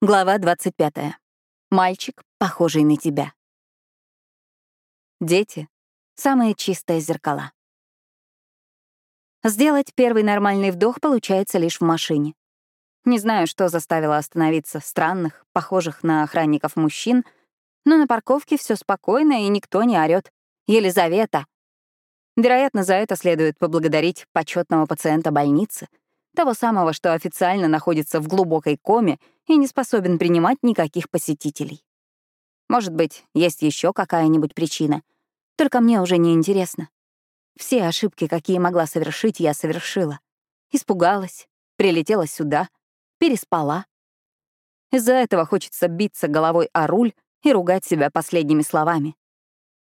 Глава 25. Мальчик, похожий на тебя. Дети — самые чистые зеркала. Сделать первый нормальный вдох получается лишь в машине. Не знаю, что заставило остановиться странных, похожих на охранников мужчин, но на парковке все спокойно, и никто не орёт. «Елизавета!» Вероятно, за это следует поблагодарить почетного пациента больницы — того самого, что официально находится в глубокой коме и не способен принимать никаких посетителей. Может быть, есть еще какая-нибудь причина. Только мне уже не интересно. Все ошибки, какие могла совершить, я совершила. Испугалась, прилетела сюда, переспала. Из-за этого хочется биться головой о руль и ругать себя последними словами.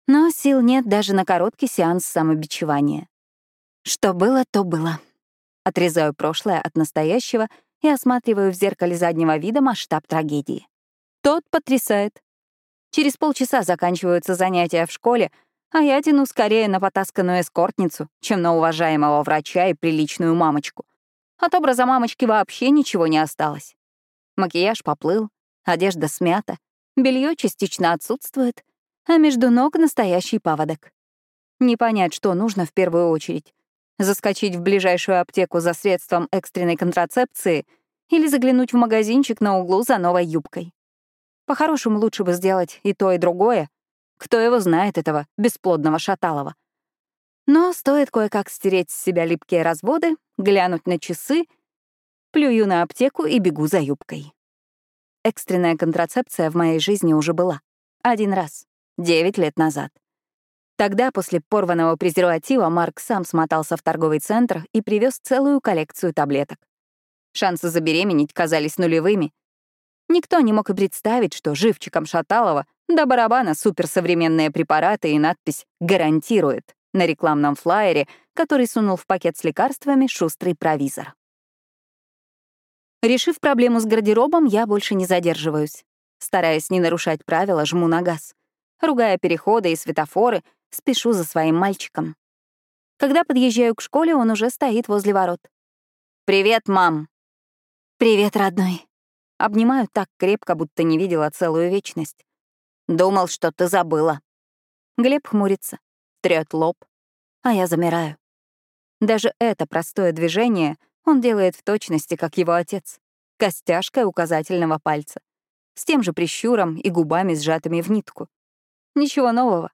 Но сил нет даже на короткий сеанс самобичевания. Что было, то было. Отрезаю прошлое от настоящего и осматриваю в зеркале заднего вида масштаб трагедии. Тот потрясает. Через полчаса заканчиваются занятия в школе, а я тяну скорее на потасканную эскортницу, чем на уважаемого врача и приличную мамочку. От образа мамочки вообще ничего не осталось. Макияж поплыл, одежда смята, белье частично отсутствует, а между ног настоящий паводок. Не понять, что нужно в первую очередь заскочить в ближайшую аптеку за средством экстренной контрацепции или заглянуть в магазинчик на углу за новой юбкой. По-хорошему, лучше бы сделать и то, и другое. Кто его знает, этого бесплодного Шаталова. Но стоит кое-как стереть с себя липкие разводы, глянуть на часы, плюю на аптеку и бегу за юбкой. Экстренная контрацепция в моей жизни уже была. Один раз. Девять лет назад. Тогда, после порванного презерватива, Марк сам смотался в торговый центр и привез целую коллекцию таблеток. Шансы забеременеть казались нулевыми. Никто не мог и представить, что живчиком Шаталова до барабана суперсовременные препараты и надпись «Гарантирует» на рекламном флаере, который сунул в пакет с лекарствами шустрый провизор. Решив проблему с гардеробом, я больше не задерживаюсь. Стараясь не нарушать правила, жму на газ. Ругая переходы и светофоры, спешу за своим мальчиком. Когда подъезжаю к школе, он уже стоит возле ворот. «Привет, мам!» «Привет, родной!» Обнимаю так крепко, будто не видела целую вечность. «Думал, что ты забыла». Глеб хмурится, трёт лоб, а я замираю. Даже это простое движение он делает в точности, как его отец, костяшкой указательного пальца, с тем же прищуром и губами, сжатыми в нитку. Ничего нового.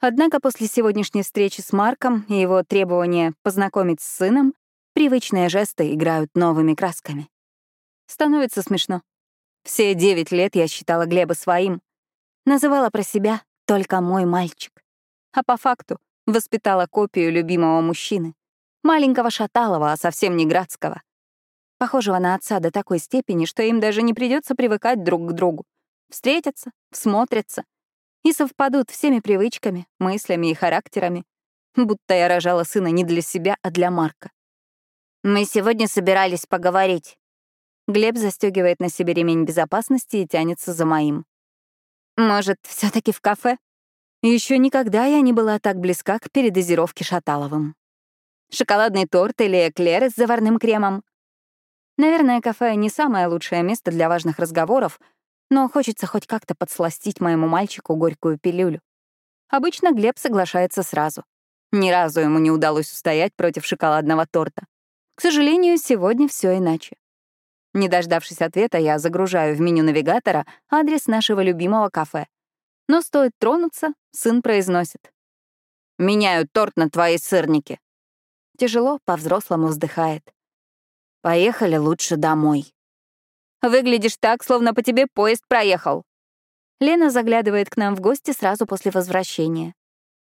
Однако после сегодняшней встречи с Марком и его требования познакомить с сыном, привычные жесты играют новыми красками. Становится смешно. Все девять лет я считала Глеба своим. Называла про себя только мой мальчик. А по факту воспитала копию любимого мужчины. Маленького Шаталова, а совсем не Градского. Похожего на отца до такой степени, что им даже не придется привыкать друг к другу. Встретятся, всмотрятся — и совпадут всеми привычками, мыслями и характерами, будто я рожала сына не для себя, а для Марка. «Мы сегодня собирались поговорить». Глеб застегивает на себе ремень безопасности и тянется за моим. «Может, все таки в кафе?» Еще никогда я не была так близка к передозировке Шаталовым. Шоколадный торт или эклеры с заварным кремом. Наверное, кафе — не самое лучшее место для важных разговоров — но хочется хоть как-то подсластить моему мальчику горькую пилюлю. Обычно Глеб соглашается сразу. Ни разу ему не удалось устоять против шоколадного торта. К сожалению, сегодня все иначе. Не дождавшись ответа, я загружаю в меню навигатора адрес нашего любимого кафе. Но стоит тронуться, сын произносит. «Меняю торт на твои сырники». Тяжело, по-взрослому вздыхает. «Поехали лучше домой». Выглядишь так, словно по тебе поезд проехал». Лена заглядывает к нам в гости сразу после возвращения.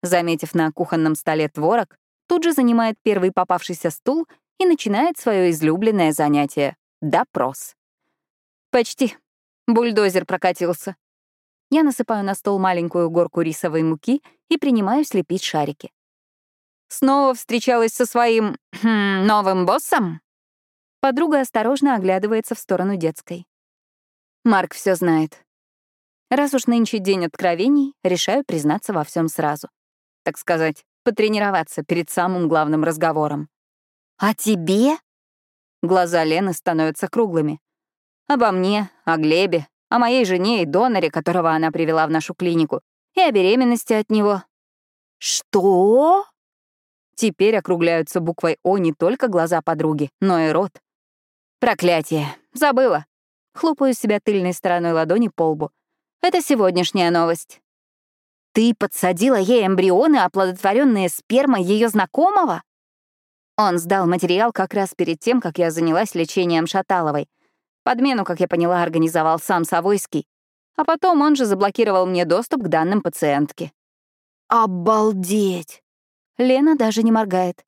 Заметив на кухонном столе творог, тут же занимает первый попавшийся стул и начинает свое излюбленное занятие — допрос. Почти. Бульдозер прокатился. Я насыпаю на стол маленькую горку рисовой муки и принимаюсь лепить шарики. Снова встречалась со своим новым боссом? Подруга осторожно оглядывается в сторону детской. Марк все знает. Раз уж нынче день откровений, решаю признаться во всем сразу. Так сказать, потренироваться перед самым главным разговором. «А тебе?» Глаза Лены становятся круглыми. Обо мне, о Глебе, о моей жене и доноре, которого она привела в нашу клинику, и о беременности от него. «Что?» Теперь округляются буквой «О» не только глаза подруги, но и рот. Проклятие. Забыла. Хлопаю себя тыльной стороной ладони по лбу. Это сегодняшняя новость. Ты подсадила ей эмбрионы, оплодотворенные спермой ее знакомого? Он сдал материал как раз перед тем, как я занялась лечением Шаталовой. Подмену, как я поняла, организовал сам Савойский. А потом он же заблокировал мне доступ к данным пациентки. Обалдеть! Лена даже не моргает.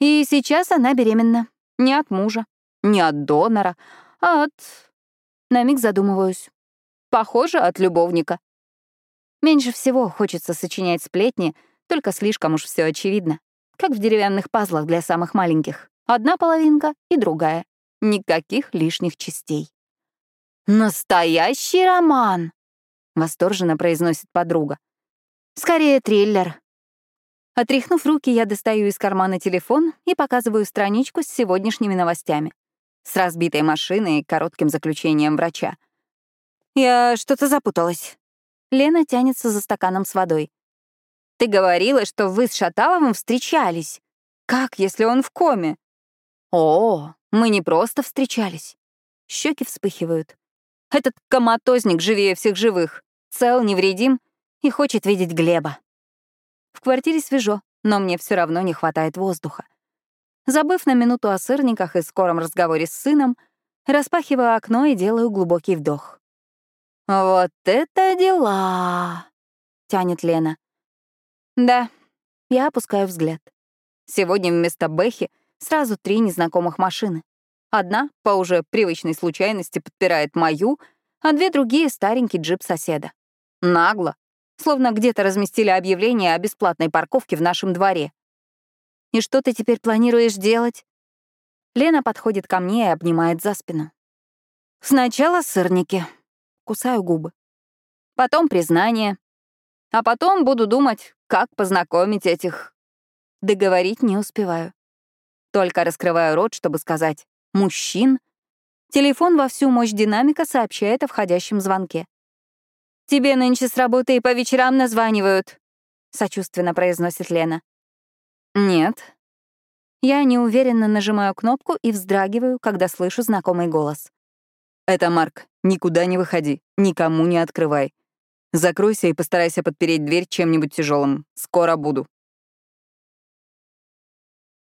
И сейчас она беременна. Не от мужа, не от донора, а от... На миг задумываюсь. Похоже, от любовника. Меньше всего хочется сочинять сплетни, только слишком уж все очевидно. Как в деревянных пазлах для самых маленьких. Одна половинка и другая. Никаких лишних частей. «Настоящий роман!» — восторженно произносит подруга. «Скорее триллер». Отряхнув руки, я достаю из кармана телефон и показываю страничку с сегодняшними новостями. С разбитой машиной и коротким заключением врача. «Я что-то запуталась». Лена тянется за стаканом с водой. «Ты говорила, что вы с Шаталовым встречались. Как, если он в коме?» «О, мы не просто встречались». Щеки вспыхивают. Этот коматозник живее всех живых. Цел, невредим и хочет видеть Глеба. В квартире свежо, но мне все равно не хватает воздуха. Забыв на минуту о сырниках и скором разговоре с сыном, распахиваю окно и делаю глубокий вдох. «Вот это дела!» — тянет Лена. «Да», — я опускаю взгляд. Сегодня вместо Бэхи сразу три незнакомых машины. Одна, по уже привычной случайности, подпирает мою, а две другие — старенький джип соседа. Нагло, словно где-то разместили объявление о бесплатной парковке в нашем дворе. «И что ты теперь планируешь делать?» Лена подходит ко мне и обнимает за спину. «Сначала сырники», кусаю губы. Потом признание. А потом буду думать, как познакомить этих... Договорить не успеваю. Только раскрываю рот, чтобы сказать «мужчин». Телефон во всю мощь динамика сообщает о входящем звонке. «Тебе нынче с работы и по вечерам названивают», — сочувственно произносит Лена. «Нет». Я неуверенно нажимаю кнопку и вздрагиваю, когда слышу знакомый голос. «Это Марк. Никуда не выходи, никому не открывай. Закройся и постарайся подпереть дверь чем-нибудь тяжелым. Скоро буду.